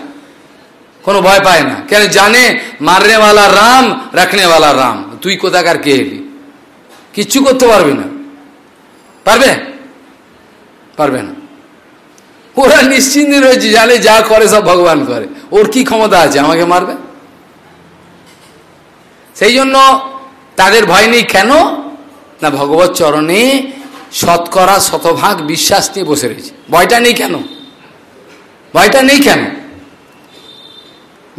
কোনো ভয় পায় না। কেন জানে মারনেওয়ালা রাম রাখনেওয়ালা রাম। তুই কোথাকার কে এলি কিচ্ছু করতে পারবি না। পারবে? পারবে না। ওরা নিশ্চিন্ত রয়েছে, জানে যা করে সব ভগবান করে। ওর কি ক্ষমতা আছে? আমাকে মারবে? সেই জন্য তাদের ভয় নেই কেন? না, ভগবত চরণে শতকরা, শতভাগ বিশ্বাস নিয়ে বসে রয়েছে। ভয়টা নেই কেন? ভয়টা নেই কেন?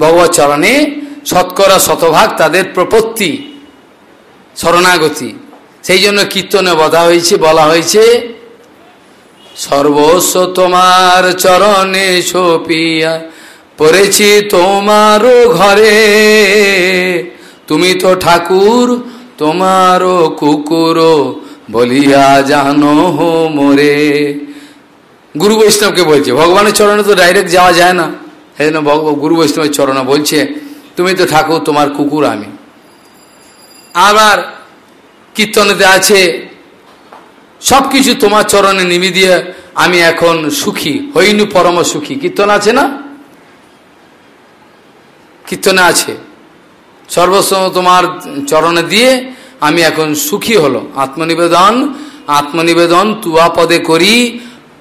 ভগবত চরণে শতকরা শতভাগ তাদের প্রপত্তি, শরণাগতি। সেই জন্য কীর্তনে বধা হয়েছে, বলা হয়েছে, সর্বস্ব তোমার চরণে ছপিয়া পড়েছি তোমারও ঘরে। তুমি তো ঠাকুর তোমারও কুকুরও বলিয়া জানো হো মোরে। গুরু বৈষ্ণবকে বলছে, ভগবানের চরণে তো ডাইরেক্ট যাওয়া যায় না। সেই জন্য গুরু বৈষ্ণবের চরণে বলছে, তুমি তো ঠাকুর তোমার কুকুর আমি। আবার কীর্তনেতে আছে সব কিছু তোমার চরণে নিবি দিয়ে আমি এখন সুখী, হইনু পরম সুখী। কীর্তন আছে না? কীর্তনে আছে, সর্বস্ব তোমার চরণে দিয়ে আমি এখন সুখী হলো। আত্মনিবেদন আত্মনিবেদন তুয়া পদে করি,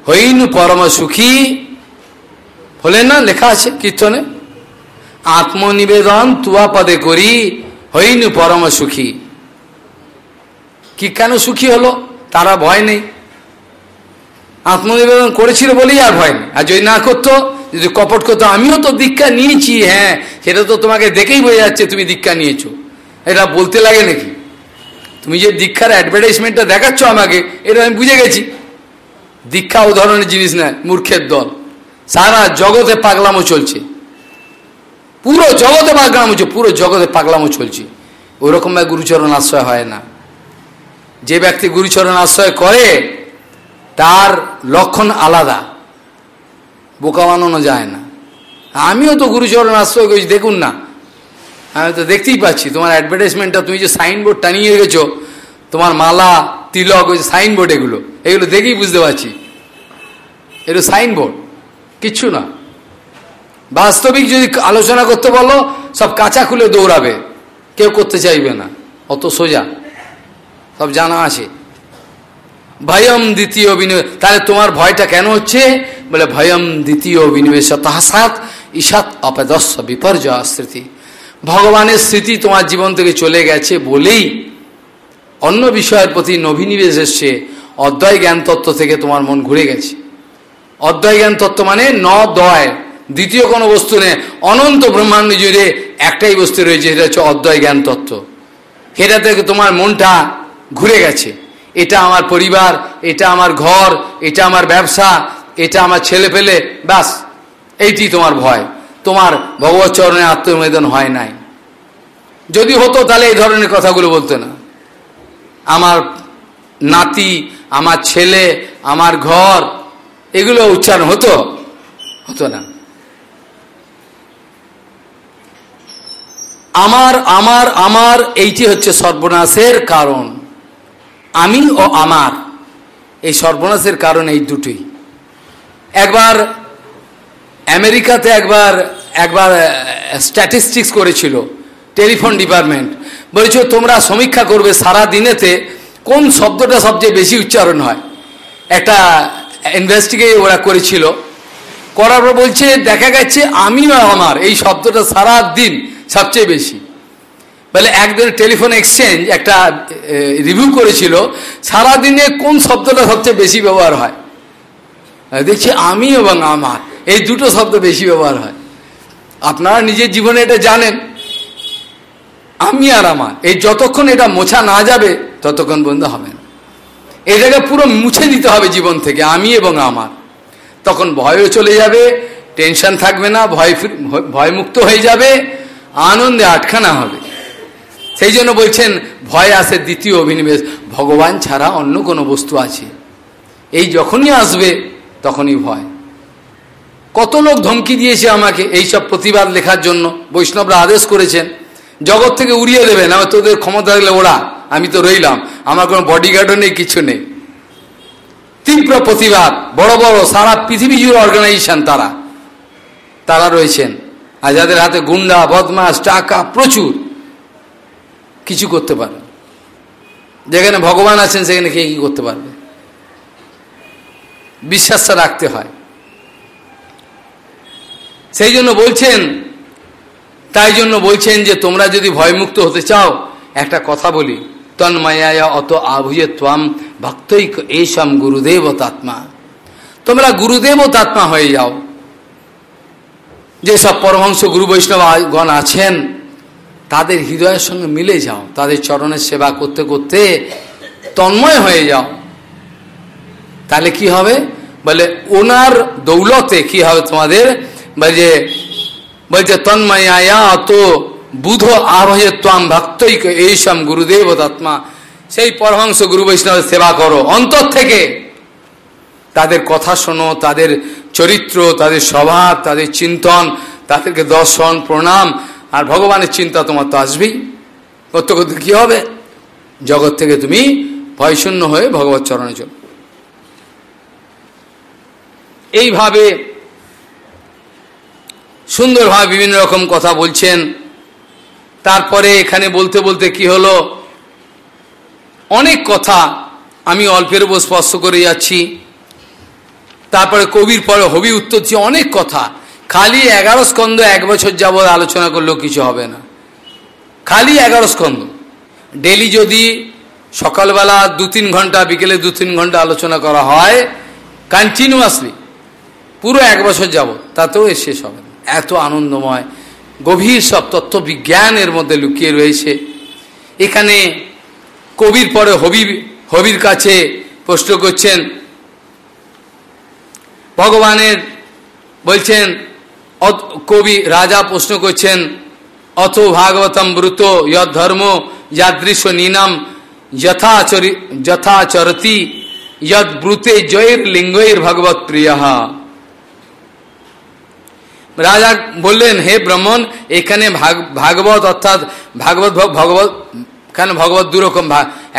হইনু পরম সুখী হলেন না লেখা আছে, কীর্তনে? আত্মনিবেদন তুয়া পদে করি, হইনু পরম সুখী। কি কেন সুখী হলো? তারা ভয় নেই। আত্মনিবেদন করেছিল বলেই আর ভয় নেই। আর যদি না করতো, যদি কপট করতো, আমিও তো দীক্ষা নিয়েছি হ্যাঁ সেটা তো তোমাকে দেখেই বোঝা যাচ্ছে তুমি দীক্ষা নিয়েছো। এটা বলতে লাগে নাকি? তুমি যে দীক্ষার অ্যাডভার্টাইজমেন্টটা দেখাচ্ছ আমাকে, এটা আমি বুঝে গেছি। দীক্ষা ও ধরনের জিনিস নয়, মূর্খের দল। সারা জগতে পাগলামো চলছে। পুরো জগতে পাগলামো চলছে, পুরো জগতে পাগলামো চলছে। ওরকমভাবে গুরুচরণ আশ্রয় হয় না। যে ব্যক্তি গুরুচরণ আশ্রয় করে, তার লক্ষণ আলাদা। বোকা বানানো যায় না। আমিও তো গুরুচরণ আশ্রয় করেছি, দেখুন না। আমি তো দেখতেই পাচ্ছি, তোমার অ্যাডভার্টাইজমেন্টটা তুমি যে সাইনবোর্ড টানিয়ে গেছো তোমার মালা, তিলক, ওই যে সাইনবোর্ড এগুলো এগুলো দেখেই বুঝতে পারছি। এগুলো সাইনবোর্ড কিচ্ছু না। বাস্তবিক যদি আলোচনা করতে বলো, সব কাঁচা খুলে দৌড়াবে। কেউ করতে চাইবে না, অত সোজা। সব জানা আছে। ভয়ম দ্বিতীয় বিনিয়োগ তাহলে তোমার ভয়টা কেন হচ্ছে? বলে, ভয়ম দ্বিতীয় বিনিবেশ তাহাসাত ঈশাত অপদস্য বিপর্যয় স্মৃতি ভগবানের স্মৃতি তোমার জীবন থেকে চলে গেছে বলেই অন্য বিষয়ের প্রতি নভিনিবেশ এসছে। অদ্বয় জ্ঞান তত্ত্ব থেকে তোমার মন ঘুরে গেছে। অদ্বয় জ্ঞান তত্ত্ব মানে ন দয় দ্বিতীয় কোনো বস্তু নেই। অনন্ত ব্রহ্মাণ্ড জুড়ে একটাই বস্তু রয়েছে, সেটা হচ্ছে অদ্বয় জ্ঞান তত্ত্ব। সেটা থেকে তোমার মনটা ঘুরে গেছে। এটা আমার পরিবার, এটা আমার ঘর, এটা আমার ব্যবসা, এটা আমার ছেলে পেলে ব্যাস। এইটি তোমার ভয়। তোমার ভগবত চরণে আত্মনিবেদন হয় নাই। যদি হতো তাহলে এই ধরনের কথাগুলো বলতো না। আমার নাতি, আমার ছেলে, আমার ঘর এগুলো উচ্চারণ হতো? হতো না। আমার আমার আমার, এইটি হচ্ছে সর্বনাশের কারণ। আমি ও আমার, এই সর্বনাশের কারণ এই দুটোই একবার আমেরিকাতে একবার একবার স্ট্যাটিস্টিক্স করেছিল টেলিফোন ডিপার্টমেন্ট বলেছ তোমরা সমীক্ষা করবে সারা দিনেতে কোন শব্দটা সবচেয়ে বেশি উচ্চারণ হয়? একটা ইনভেস্টিগেট ওরা করেছিল। করার পর বলছে, দেখা গেছে আমি আমার। এই শব্দটা সারা দিন সবচেয়ে বেশি। বলে একদিন টেলিফোন এক্সচেঞ্জ একটা রিভিউ করেছিল সারাদিনে কোন শব্দটা সবচেয়ে বেশি ব্যবহার হয়? দেখছি, আমি এবং আমার। এই দুটো শব্দ বেশি ব্যবহার হয়। আপনারা নিজের জীবনে এটা জানেন। আমি আর আমার। এই যতক্ষণ এটা মোছা না যাবে, ততক্ষণ বন্ধ হবে না। এটাকে পুরো মুছে দিতে হবে জীবন থেকে, আমি এবং আমার। তখন ভয়ও চলে যাবে, টেনশন থাকবে না, ভয় ভয়মুক্ত হয়ে যাবে, আনন্দে আটখানা হবে। সেই জন্য বলছেন, ভয় আসে দ্বিতীয় অভিনিবেশ, ভগবান ছাড়া অন্য কোনো বস্তু আছে। এই যখনই আসবে, তখনই ভয়। কত লোক ধমকি দিয়েছে আমাকে এই সব প্রতিবাদ লেখার জন্য, বৈষ্ণবরা আদেশ করেছেন, জগৎ থেকে উড়িয়ে দেবে, না তোদের ক্ষমতা থাকলে ওরা আমি তো রইলাম। আমার কোনো বডিগার্ডও নেই, কিছু নেই। তীব্র প্রতিবাদ, বড় বড়, সারা পৃথিবী জুড়ে অর্গানাইজেশন তারা। তারা রয়েছেন। আর যাদের হাতে গুন্ডা বদমাস টাকা, প্রচুর। কিছু করতে পারে যেখানে ভগবান আছেন, সেখানে কে কি করতে পারবে? বিশ্বাসটা রাখতে হয়। সেই জন্য বলছেন, তাই জন্য বলছেন যে তোমরা যদি ভয়মুক্ত হতে চাও, একটা কথা বলি। তন্ময়া অত আভুয়ে ত্বাম ভক্তৈক এইসম গুরুদেব তাত্মা তোমরা গুরুদেব তাত্মা হয়ে যাও। যেসব পরমহংস গুরু বৈষ্ণবগণ আছেন, তাদের হৃদয়ের সঙ্গে মিলে যাও, তাদের চরণের সেবা করতে করতে তন্ময় হয়ে যাও। তাহলে কি হবে? বলে, ওনার দৌলতে কি হবে তোমাদের? বলছে বলছে তন্ময়া অত বুধ আভয়ে ত্বাম ভক্তৈক এইসম গুরুদেব তৎমা সেই পরহংস গুরু বৈষ্ণবের সেবা করো। অন্তর থেকে তাদের কথা শোনো, তাদের চরিত্র, তাদের স্বভাব, তাদের চিন্তন, তাদেরকে দর্শন, প্রণাম, আর ভগবানের চিন্তা তোমার তো আসবেই। করতে করতে কী হবে? জগৎ থেকে তুমি ভয়শূন্য হয়ে ভগবত চরণে চল। এইভাবে সুন্দরভাবে বিভিন্ন রকম কথা বলছেন। তারপরে এখানে বলতে বলতে কি হলো? অনেক কথা আমি অল্পের উপর স্পর্শ করে যাচ্ছি। তারপরে কবির পরে হবি উত্তর দিয়ে অনেক কথা। খালি এগারো স্কন্ধ এক বছর যাবৎ আলোচনা করলেও কিছু হবে না। খালি এগারো স্কন্ধ। ডেলি যদি সকালবেলা দু তিন ঘণ্টা, বিকেলে দু তিন ঘণ্টা আলোচনা করা হয় কন্টিনিউয়াসলি পুরো এক বছর যাব তাতেও শেষ হবে এত আনন্দময় গভীর সব তত্ত্ব বিজ্ঞানের মধ্যে লুকিয়ে রয়েছে। এখানে কবির পরে হবির হবির কাছে প্রশ্ন করছেন, ভগবানের বলছেন কবি রাজা প্রশ্ন করছেন, অথ ভাগবতম ব্রুত ধর্ম যাদৃশ্য নীনাম যথাচরি, যথাচরতি যদ ব্রুতে জয়ের লিঙ্গের ভগবত প্রিয় রাজা বললেন, হে ব্রাহ্মণ, এখানে ভাগবত অর্থাৎ ভাগবত ভগবত, কেন ভগবত দুরকম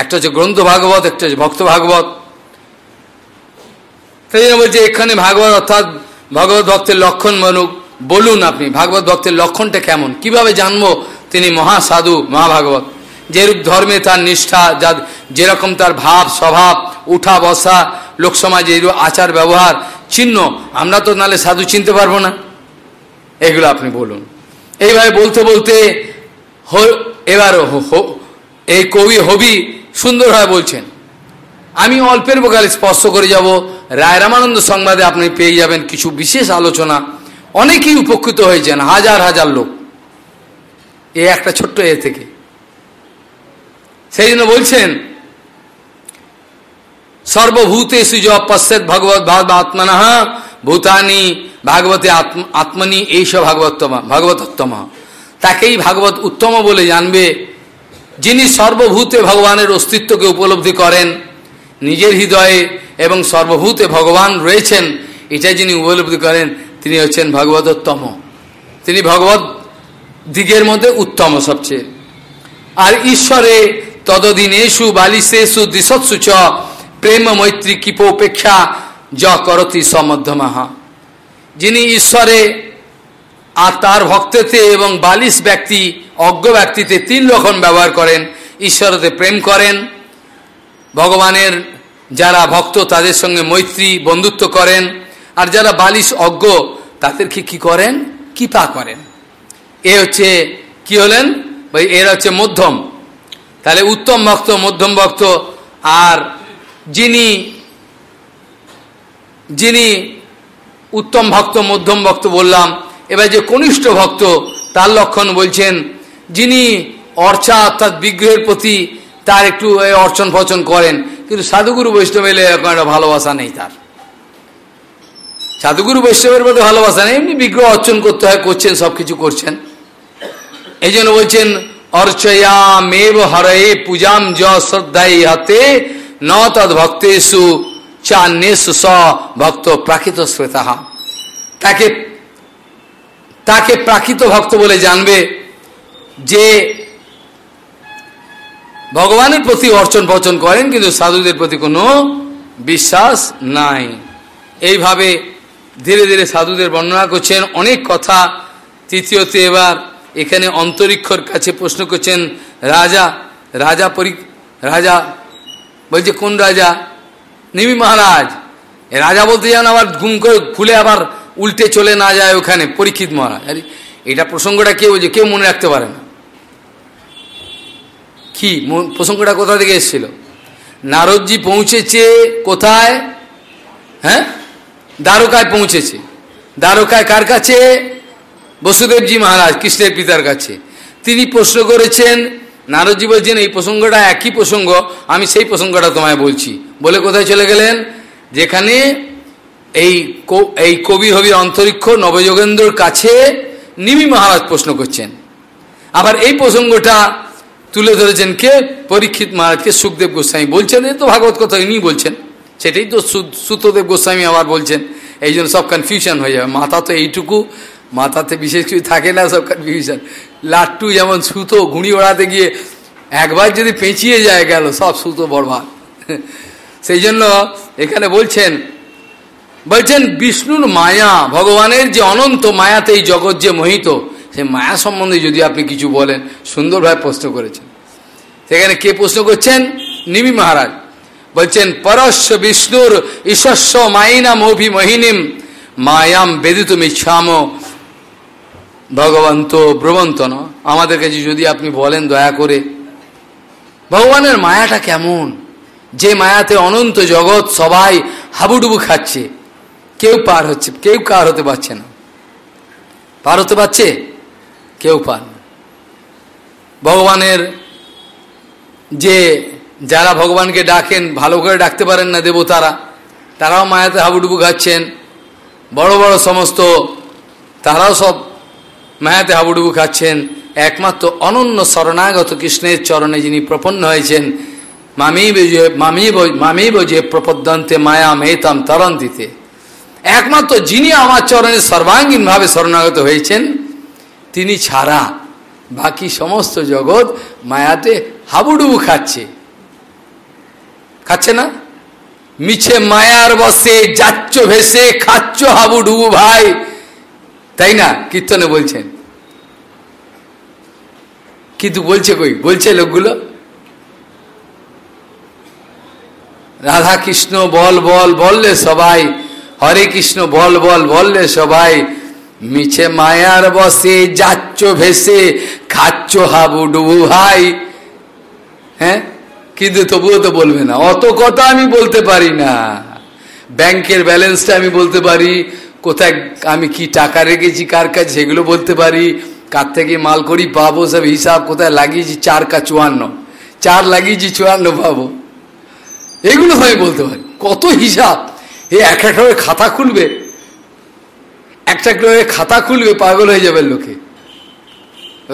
একটা হচ্ছে গ্রন্থ ভাগবত, একটা হচ্ছে ভক্ত ভাগবত? তাই জন্য বলছে, এখানে ভাগবত অর্থাৎ ভগবত ভক্তের লক্ষণ মানুক বলুন আপনি, ভাগবত ভক্তের লক্ষণটা কেমন? কীভাবে জানব তিনি মহাসাধু, মহাভাগবত? যেরূপ ধর্মে তার নিষ্ঠা, যা, যেরকম তার ভাব, স্বভাব, উঠা, বসা, লোকসমাজে এরূপ আচার, ব্যবহার, চিহ্ন, আমরা তো নালে সাধু চিনতে পারব না। এগুলো আপনি বলুন। এইভাবে বলতে বলতে এবার এই কবি হবি সুন্দরভাবে বলছেন। আমি অল্পের বোকালে স্পর্শ করে যাব। রায় রামানন্দ সংবাদে আপনি পেয়ে যাবেন কিছু বিশেষ আলোচনা। অনেকেই উপকৃত হয়েছেন, হাজার হাজার লোক। এ একটা ছোট্ট এ থেকে। সেই জন্য বলছেন সর্বভূতে সুজ পশ্চাৎ ভগবত ভাগবত আত্মনা ভূতানি, ভাগবতে আত্মনি, এইসব ভাগবতমা ভাগবতোত্তমা। তাকেই ভাগবত উত্তম বলে জানবে। যিনি সর্বভূতে ভগবানের অস্তিত্বকে উপলব্ধি করেন, নিজের হৃদয়ে এবং সর্বভূতে ভগবান রয়েছেন এটা যিনি উপলব্ধি করেন, তিনি হচ্ছেন ভগবতোত্তম। তিনি ভগবত দিকের মধ্যে উত্তম সবচেয়ে। আর ঈশ্বরে তদদিনেশু বালিশেষু দিশৎসু চ প্রেম মৈত্রী কিপোপেক্ষা য করতি সমধ্যমাহা। যিনি ঈশ্বরে, আর তার ভক্তেতে এবং বালিশ ব্যক্তি, অজ্ঞ ব্যক্তিতে তিন রকম ব্যবহার করেন, ঈশ্বরতে প্রেম করেন। ভগবানের যারা ভক্ত, তাদের সঙ্গে মৈত্রী বন্ধুত্ব করেন। আর যারা বালিশ অজ্ঞ, তাদেরকে কি করেন? কৃপা করেন। এ হচ্ছে কি হলেন? এর হচ্ছে মধ্যম। তাহলে উত্তম ভক্ত, মধ্যম ভক্ত, আর যিনি যিনি উত্তম ভক্ত, মধ্যম ভক্ত বললাম, এবার যে কনিষ্ঠ ভক্ত, তার লক্ষণ বলছেন, যিনি অর্চা অর্থাৎ বিগ্রহের প্রতি তার একটু অর্চন ফচন করেন, কিন্তু সাধুগুরু বৈষ্ণব এলে এরকম একটা ভালোবাসা নেই তার। সাধুগুরু বৈষ্ণবের মধ্যে ভালোবাসা নেই, এমনি বিগ্রহ অর্চন করতে হয়, করছেন সব কিছু করছেন। এই জন্য বলছেন, অর্চয়া মেব হরে পূজাম য শ্রদ্ধাই হাতে, ন তদ ভক্তেশু চান্যেশু স ভক্ত প্রাকৃত শ্রেতাহা তাকে তাকে প্রাকৃত ভক্ত বলে জানবে যে ভগবানের প্রতি অর্চন বচন করেন, কিন্তু সাধুদের প্রতি কোনো বিশ্বাস নাই। এইভাবে ধীরে ধীরে সাধুদের বর্ণনা করছেন। অনেক কথা তৃতীয়তে এবার এখানে অন্তরিক্ষর কাছে প্রশ্ন করছেন, রাজা রাজা পরি, রাজা, বলছে কোন রাজা? নিমি মহারাজ রাজা বলতে যান আবার ঘুম করে খুলে আবার উল্টে চলে না যায় ওখানে, পরীক্ষিত মহারাজ। আরে, এটা প্রসঙ্গটা কেউ বলছে কেউ মনে রাখতে পারে না। কি? প্রসঙ্গটা কোথা থেকে এসেছিল? নারদজি পৌঁছেছে কোথায়? হ্যাঁ? দ্বারকায় পৌঁছেছে। দ্বারকায় কার কাছে? বসুদেবজি মহারাজ, কৃষ্ণের পিতার কাছে। তিনি প্রশ্ন করেছেন, নারদজি বলছেন, এই প্রসঙ্গটা একই প্রসঙ্গ, আমি সেই প্রসঙ্গটা তোমায় বলছি। বলে কোথায় চলে গেলেন? যেখানে এই এই কবি হবি অন্তরিক্ষ নবযোগেন্দ্রর কাছে নিমি মহারাজ প্রশ্ন করছেন। আবার এই প্রসঙ্গটা তুলে ধরেছেন কে? পরীক্ষিত মহারাজকে সুখদেব গোস্বামী বলছেন এই তো ভাগবত কথা ইনি বলছেন। সেটাই তো সুতদেব গোস্বামী আবার বলছেন। এই জন্য সব কনফিউশন হয়ে যাবে। মাথা তো এইটুকু, মাথাতে বিশেষ কিছু থাকে না, সব কনফিউশন লাট্টু যেমন সুতো, ঘুড়ি ওড়াতে গিয়ে একবার যদি পেঁচিয়ে যায় গেল, সব সুতো বরবাদ। সেই জন্য এখানে বলছেন বলছেন, বিষ্ণুর মায়া, ভগবানের যে অনন্ত মায়াতে এই জগৎ যে মোহিত, সেই মায়া সম্বন্ধে যদি আপনি কিছু বলেন, সুন্দরভাবে প্রশ্ন করেছেন। সেখানে কে প্রশ্ন করছেন? নিমি মহারাজ। বলছেন পরস্য বিষ্ণুর ঈশ্বস্য মাইনাম অভিমহিনীম মায়াম বেদিত মিচ্ছাম ভগবন্ত ব্রবন্ত ন। আমাদের কাছে যদি আপনি বলেন, দয়া করে। ভগবানের মায়াটা কেমন? যে মায়াতে অনন্ত জগৎ সবাই হাবুডুবু খাচ্ছে। কেউ পার হচ্ছে, কেউ কার হতে পারছে না। পার হতে পারছে, কেউ পার ভগবানের যে, যারা ভগবানকে ডাকেন, ভালো করে ডাকতে পারেন না দেবতারা, তারাও মায়াতে হাবুডুবু খাচ্ছেন। বড় বড় সমস্ত, তারাও সব মায়াতে হাবুডুবু খাচ্ছেন। একমাত্র অনন্য শরণাগত কৃষ্ণের চরণে যিনি প্রপন্ন হয়েছেন মামি মামি মামি যে প্রপদ্যন্তে মায়া মেহতাম তরন্তিতে একমাত্র যিনি আমার চরণে সর্বাঙ্গীনভাবে শরণাগত হয়েছেন, তিনি ছাড়া বাকি সমস্ত জগৎ মায়াতে হাবুডুবু খাচ্ছে। খাচ্ছে না? মিছে মায়ার বসে, যাচ্ছ ভেসে, খাচ্ছ হাবুডুবু ভাই। তাই না? কীর্তনে বলছেন। কিন্তু বলছে কই? বলছে লোকগুলো? রাধা কৃষ্ণ, বল বল, বললে সবাই। হরে কৃষ্ণ, বল বল, বললে সবাই। মিছে মায়ার বসে, যাচ্ছ ভেসে, খাচ্ছ হাবুডুবু ভাই। হ্যাঁ? কিন্তু তবুও তো বলবে না। অত কথা আমি বলতে পারি না। ব্যাংকের ব্যালেন্সটা আমি বলতে পারি। কোথায় আমি কি টাকা রেখেছি, কার কাছে সেগুলো বলতে পারি। কার থেকে মাল করি, পাবো, সব হিসাব কোথায় লাগিয়েছি, চার কা চুয়ান্ন। চার লাগিয়েছি, চুয়ান্ন পাবো। এগুলো আমি বলতে পারি কত হিসাব? এই এক একটা খাতা খুলবে। একটা করে খাতা খুলবে, পাগল হয়ে যাবে লোকে।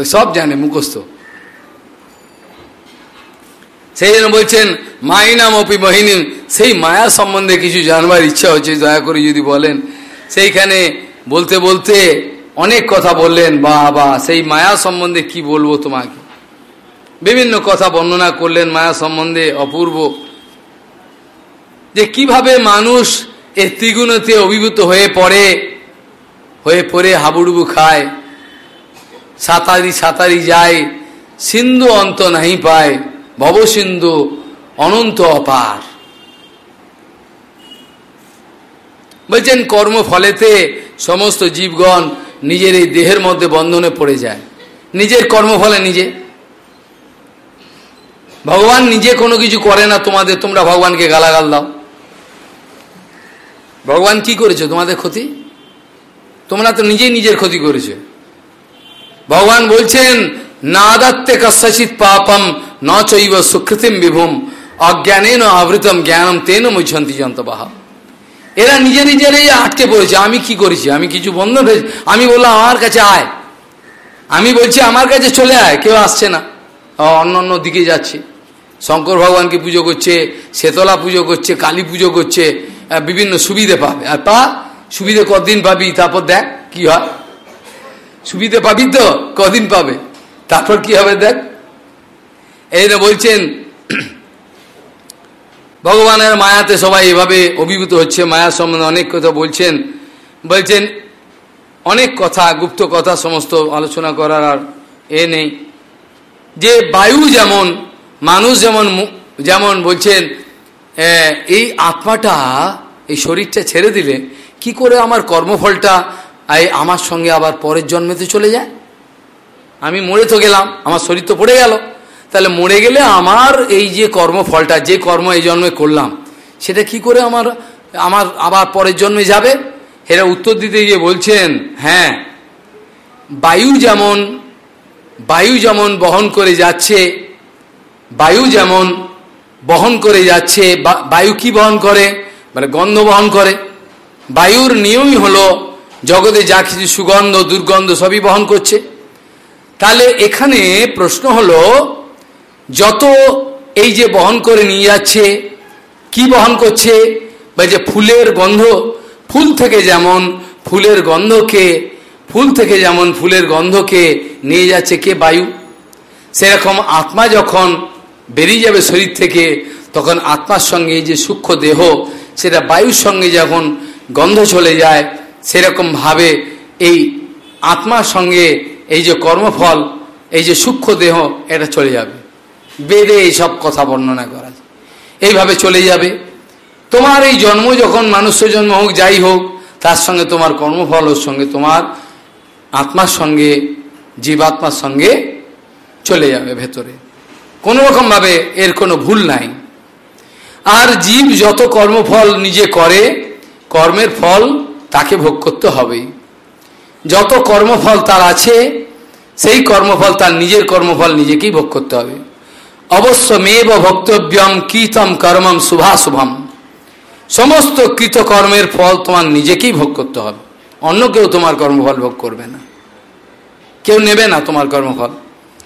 সব জানে, মুখস্থ। সেই জন্য বলছেন মাইনাম অপি মহিনী সেই মায়া সম্বন্ধে কিছু জানবার ইচ্ছা হচ্ছে, দয়া করে যদি বলেন। সেইখানে বলতে বলতে অনেক কথা বললেন বা বা সেই মায়া সম্বন্ধে কি বলব তোমাকে? বিভিন্ন কথা বর্ণনা করলেন, মায়া সম্বন্ধে অপূর্ব যে কীভাবে মানুষ এর ত্রিগুণতে অভিভূত হয়ে পড়ে হয়ে পড়ে হাবুডুবু খায়, সাঁতারি সাঁতারি যায়, সিন্ধু অন্ত নাহি পায়, ভবসিন্ধু অনন্ত অপার। বলছেন কর্ম ফলেতে সমস্ত জীবগণ নিজের এই দেহের মধ্যে বন্ধনে পড়ে যায়। নিজের কর্মফলে নিজে। ভগবান নিজে কোনো কিছু করে না তোমাদের, তোমরা ভগবানকে গালাগাল দাও। ভগবান কি করেছে তোমাদের ক্ষতি? তোমরা তো নিজেই নিজের ক্ষতি করেছে। ভগবান বলছেন না নাদাত্তে কশিত পাপম, ন চৈব সুকৃতিম বিভুম অজ্ঞানে ন আবৃতম জ্ঞানম তেন মুছন্তি যন্তবাহা এরা নিজে নিজেরাই আটকে পড়েছে। আমি কি করেছি? আমি কিছু বন্ধ হয়েছে আমি বললাম, আমার কাছে আয়। আমি বলছি, আমার কাছে চলে আয়, কেউ আসছে না। অন্য অন্য দিকে যাচ্ছে। শঙ্কর ভগবানকে পুজো করছে শেতলা পুজো করছে, কালী পুজো করছে বিভিন্ন সুবিধে পাবে। আর তা সুবিধে কদিন পাবি? তারপর দেখ, কি হয়? সুবিধে পাবি তো? কদিন পাবে? তারপর কি হবে দেখ? এই না বলছেন, ভগবানের মায়াতে সবাই এভাবে অভিভূত হচ্ছে। মায়া সম্বন্ধে অনেক কথা বলছেন। বলছেন, অনেক কথা, গুপ্ত কথা, সমস্ত আলোচনা করার আর এ নেই। যে বায়ু যেমন, মানুষ যেমন যেমন বলছেন এই আত্মাটা, এই শরীরটা ছেড়ে দিলে কি করে আমার কর্মফলটা, এই আমার সঙ্গে আবার পরের জন্মেতে চলে যায়? আমি মরে তো গেলাম, আমার শরীর তো পড়ে গেল। তাহলে মরে গেলে আমার এই যে কর্মফলটা, যে কর্ম এই জন্মে করলাম, সেটা কি করে আমার আমার আবার পরের জন্মে যাবে? এরা উত্তর দিতে গিয়ে বলছেন হ্যাঁ বায়ু যেমন বায়ু যেমন বহন করে যাচ্ছে, বায়ু যেমন বহন করে যাচ্ছে বায়ু কি বহন করে? মানে গন্ধ বহন করে। বায়ুর নিয়মই হলো, জগতে যা কিছু সুগন্ধ, দুর্গন্ধ সবই বহন করছে। তাহলে এখানে প্রশ্ন হলো, যত এই যে বহন করে নিয়ে যাচ্ছে, কি বহন করছে? বা যে ফুলের গন্ধ, ফুল থেকে যেমন ফুলের গন্ধকে, ফুল থেকে যেমন ফুলের গন্ধকে নিয়ে যাচ্ছে কে বায়ু? সেরকম আত্মা যখন বেরিয়ে যাবে শরীর থেকে, তখন আত্মার সঙ্গে যে সূক্ষ্ম দেহ, সেটা বায়ুর সঙ্গে যখন গন্ধ চলে যায় সেরকমভাবে এই আত্মার সঙ্গে এই যে কর্মফল, এই যে সূক্ষ্ম দেহ, এটা চলে যাবে। বেদে এইসব কথা বর্ণনা করা এইভাবে চলে যাবে। তোমার এই জন্ম যখন মানুষ্য জন্ম হোক, যাই হোক, তার সঙ্গে তোমার কর্মফল, ওর সঙ্গে তোমার আত্মার সঙ্গে, জীবাত্মার সঙ্গে চলে যাবে ভেতরে। কোনো রকমভাবে এর কোনো ভুল নাই। আর জীব যত কর্মফল নিজে করে, কর্মের ফল তাকে ভোগ করতে হবেই যত কর্মফল তার আছে, সেই কর্মফল তার নিজের কর্মফল নিজেকেই ভোগ করতে হবে। অবশ্য মেব ভক্তব্যম কীতম কর্মম শুভাশুভম। সমস্ত কৃতকর্মের ফল তোমার নিজেকেই ভোগ করতে হবে। অন্য কেউ তোমার কর্মফল ভোগ করবে না। কেউ নেবে না তোমার কর্মফল।